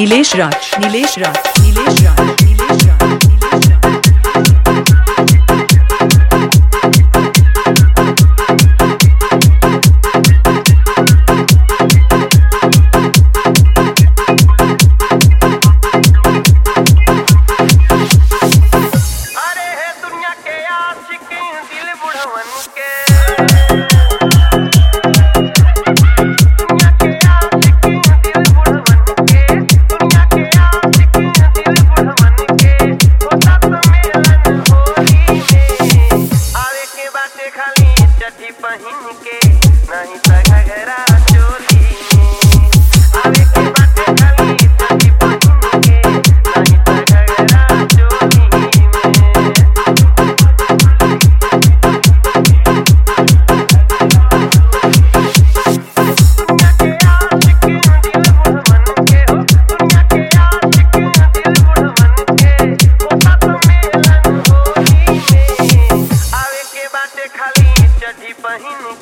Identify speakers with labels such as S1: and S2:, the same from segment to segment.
S1: Nilesh Raj Nilesh Raj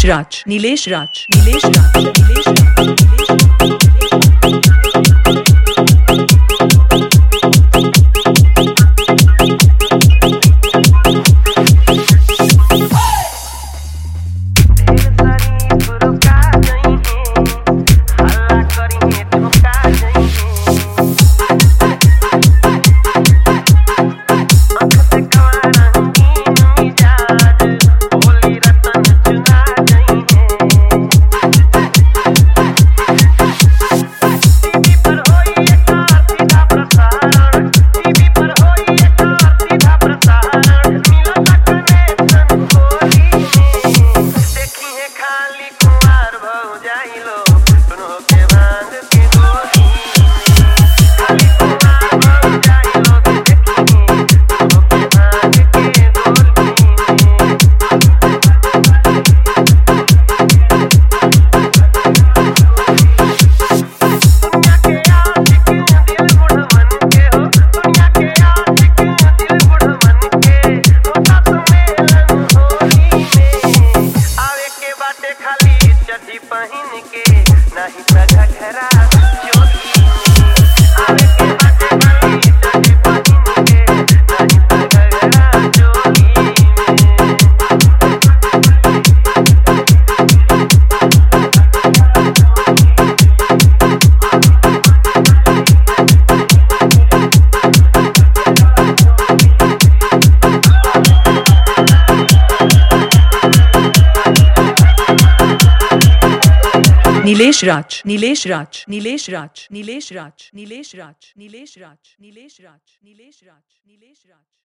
S1: Nilesh Raj Nilesh Raj Nilesh Raj Nilesh Raj
S2: Nilesh Raj Nilesh Raj Nilesh Raj Nilesh Raj Nilesh Raj Nilesh Raj Nilesh Raj Nilesh Raj Nilesh Raj